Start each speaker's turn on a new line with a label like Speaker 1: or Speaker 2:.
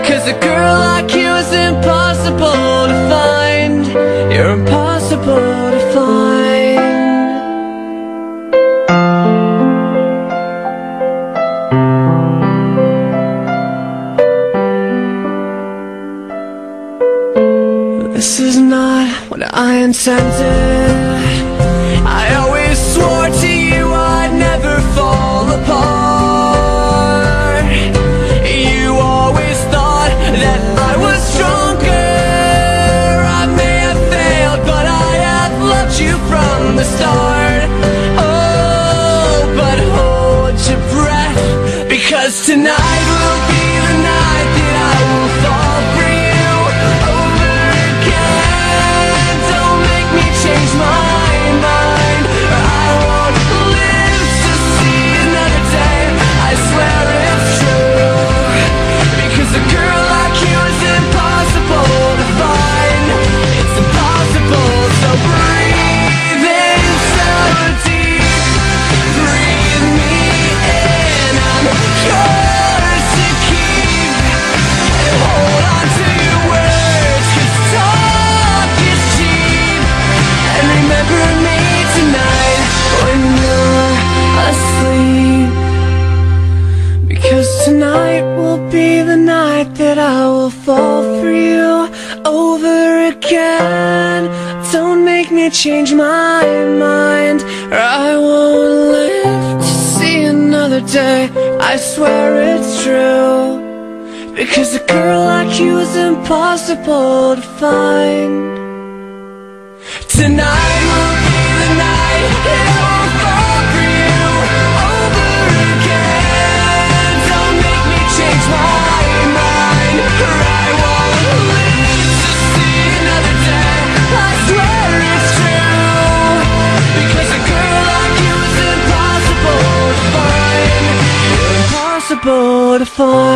Speaker 1: Because a girl like you is impossible to find. You're impossible to find. This is not what I intended. I from the start. Oh, but hold your breath, because tonight fall for you over again. Don't make me change my mind, or I won't live to see another day. I swear it's true. Because a girl like you is impossible to find. Tonight to find.